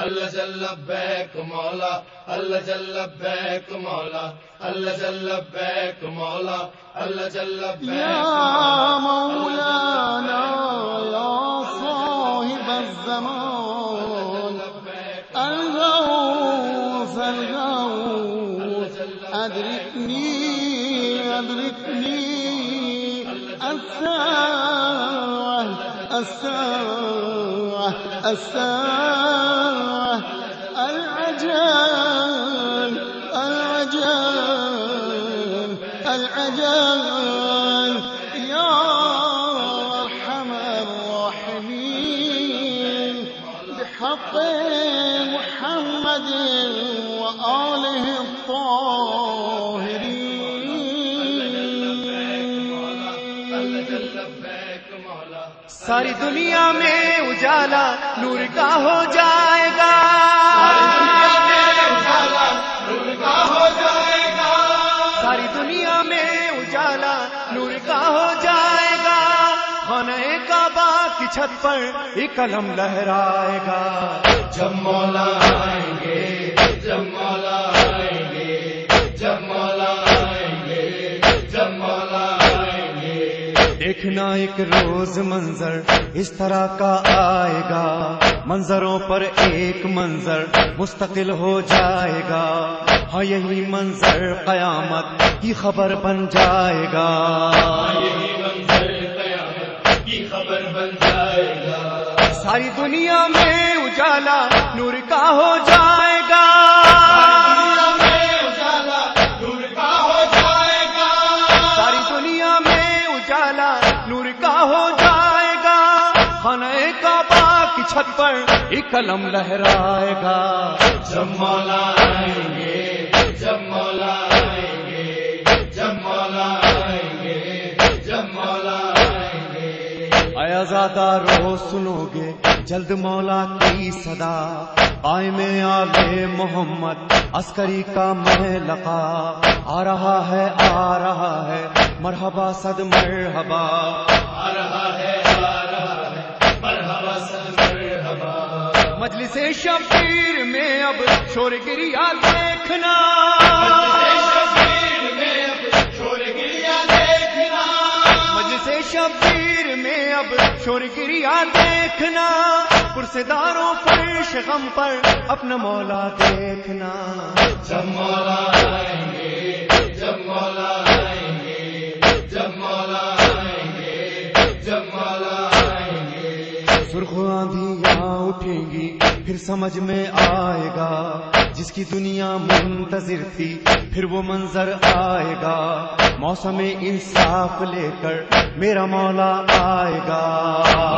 اللہ جل بیک مولا اللہ جل بیک مولا اللہ جل بیک مولا اللہ جل بیک يا مولانا يا صاحب الزمان الغوث الغوث أدركني أدركني الساعة الساعة الساعة العجل العجل العجل. يا أرحم الراحمين. بحق محمد وآله الطاهرين. ساری دنیا میں اجالا، نور کا ہو جائے چھت پر ایک قلم لہرائے گا۔ جب مولا آئیں گے جب مولا آئیں گے جب مولا آئیں گے جب مولا آئیں گے۔ دیکھنا ایک روز منظر اس طرح کا آئے گا۔ منظروں پر ایک منظر مستقل ہو جائے گا۔ ہاں یہی منظر قیامت کی خبر بن جائے گا۔ ساری دنیا میں اجالا نور کا ہو جائے گا۔ چھت پر ایک قلم لہرائے گا۔ جب مولا آئیں گے جب مولا زیادہ رو سنو گے جلد مولا کی صدا۔ آئے میں آلے محمد، عسکری کا میں لقا آ رہا ہے، آ رہا ہے، مرحبا صد مرحبا۔ آ رہا ہے، آ رہا ہے، مرحبا سر مرحبا۔ مجلس شبیر میں اب شور گریا دیکھنا۔ اب شور گریا دیکھنا پرسداروں فرش غم پر اپنا مولا دیکھنا۔ جب مولا آئیں گے جب مولا آئیں گے جب مولا آئیں گے جب مولا آئیں گے۔ سرخ آندھیاں اٹھیں گی پھر سمجھ میں آئے گا جس کی دنیا منتظر تھی پھر وہ منظر آئے گا۔ موسم انصاف لے کر میرا مولا آئے گا۔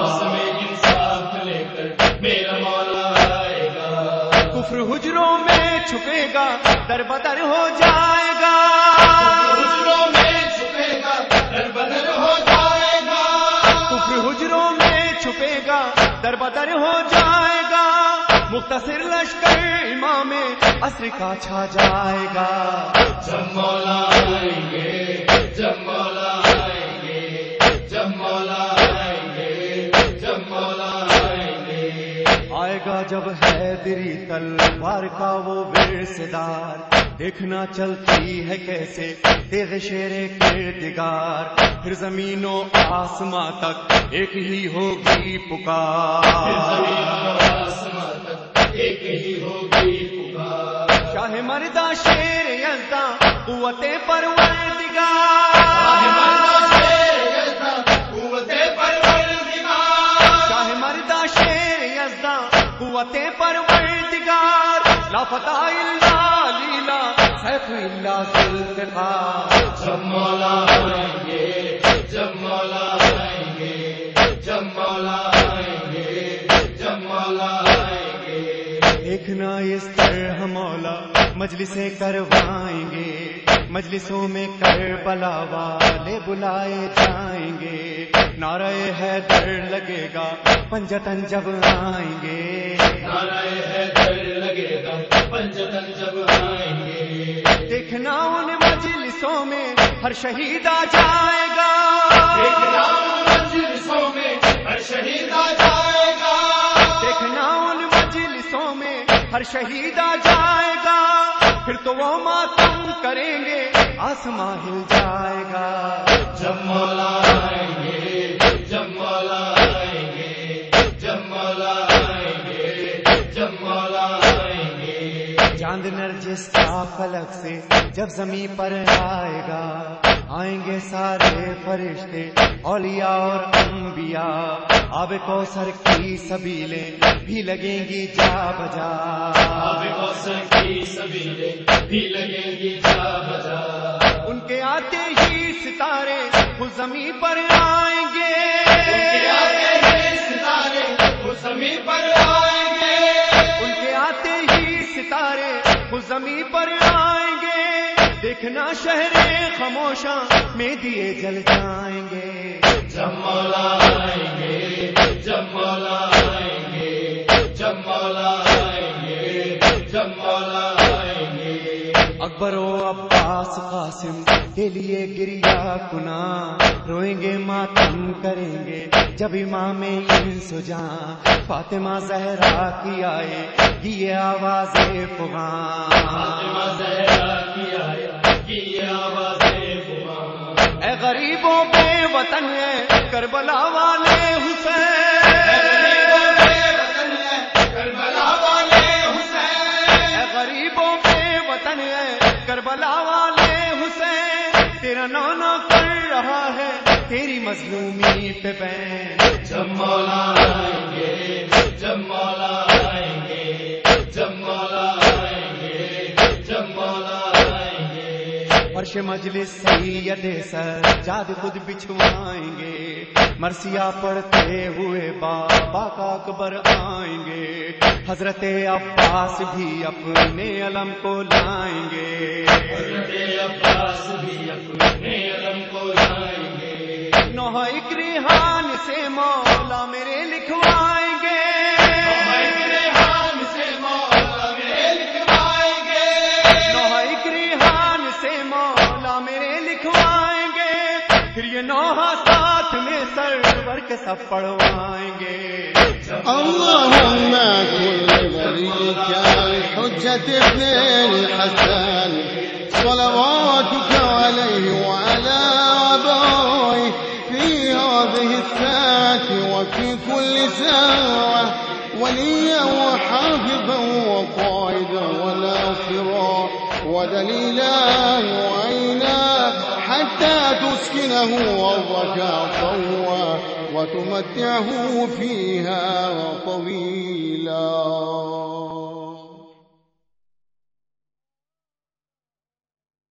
موسم انصاف لے کر میرا مولا آئے گا۔ کفر حجروں میں چھپے گا در بدر ہو جائے گا۔ مختصر لشکر امام عصر کا چھا جائے گا۔ جب مولا آئیں گے جب مولا آئیں گے جب مولا آئیں گے جب مولا آئیں گے۔ آئے گا جب ہے دری تلوار کا وہ ورسدار دیکھنا چلتی ہے کیسے تیغ شیر کردگار۔ پھر زمین و آسماں تک ایک ہی ہوگی پکار۔ ہی ہوگی پکار شاہ مردہ شیر یزداں قوت پروردگار۔ شاہ مردہ شیر یزداں قوت پروردگار۔ لا فتح الا لیلا سیف الا ذوالفقار جب مولا آئیں گے، جب مولا آئیں گے، جب مولا آئیں گے دیکھنا اس طرح مولا مجلسیں کروائیں گے مجلسوں میں کر بلا والے بلائے جائیں گے۔ نعرہ ہے در لگے گا پنجتن جب آئیں گے۔ نعرہ حیدر لگے گا پنجتن جب آئیں گے۔ دیکھنا ان مجلسوں میں ہر شہید آ جائے گا۔ ایک نام مجلسوں میں ہر شہید آ جائے گا۔ ہر شہید آ جائے گا پھر تو وہ ماتم کریں گے آسمان ہل جائے گا۔ جب مولا آئیں گے جب مولا آئیں گے جب مولا آئیں گے جب مولا آئیں گے۔ چاند نرجس کا فلک سے جب زمین پر آئے گا آئیں گے سارے فرشتے اولیاء اور انبیاء۔ آب کوثر کی سبیلیں بھی لگیں گی جا بجا۔ آب کوثر کی سبیلیں بھی لگیں گی جا بجا۔ ان کے آتے ہی ستارے وہ زمین پر آئیں گے۔ ستارے وہ زمین پر آئیں گے۔ ان کے آتے ہی ستارے وہ زمین پر آئیں گے۔ دیکھنا شہر خاموشاں میں دیے جل جائیں گے۔ جب مولا آئیں گے جب مولا آئیں گے جب مولا آئیں گے جب مولا آئیں گے۔ اکبر و عباس قاسم کے لیے گریا کنا۔ روئیں گے ماتم کریں گے جب امام سو جان فاطمہ زہرا کی آئے یہ آواز فغان وطن ہے، کربلا والے حسین۔ کربلا والے حسین غریبوں بے وطن ہے، کربلا والے حسین۔ تیرا نانا کر رہا ہے، تیری مظلومی پہ بین۔ جب مولا آئیں گے، جب مولا آئیں گے۔ فرش مجلس سید سر جاد خود بچھوائیں گے۔ مرثیہ پڑھتے ہوئے بابا کا اکبر آئیں گے۔ حضرت عباس بھی اپنے علم کو لائیں گے۔ حضرت عباس بھی اپنے علم کو لائیں گے۔ نوح اکریحان سے مولا میرے لکھوائیں پھر یہ نوحہ ساتھ میں سرور کے سب پڑھوائیں گے۔ اللهم كل وليك الحجة ابن الحسن صلواتك عليه وعلى أبويه في هذه الساعة وفي كل ساعة وليا وحافظا وقائدا وناصرا ودليلا وعينا حتى أرضك طوى وتمتعه فيها طويلا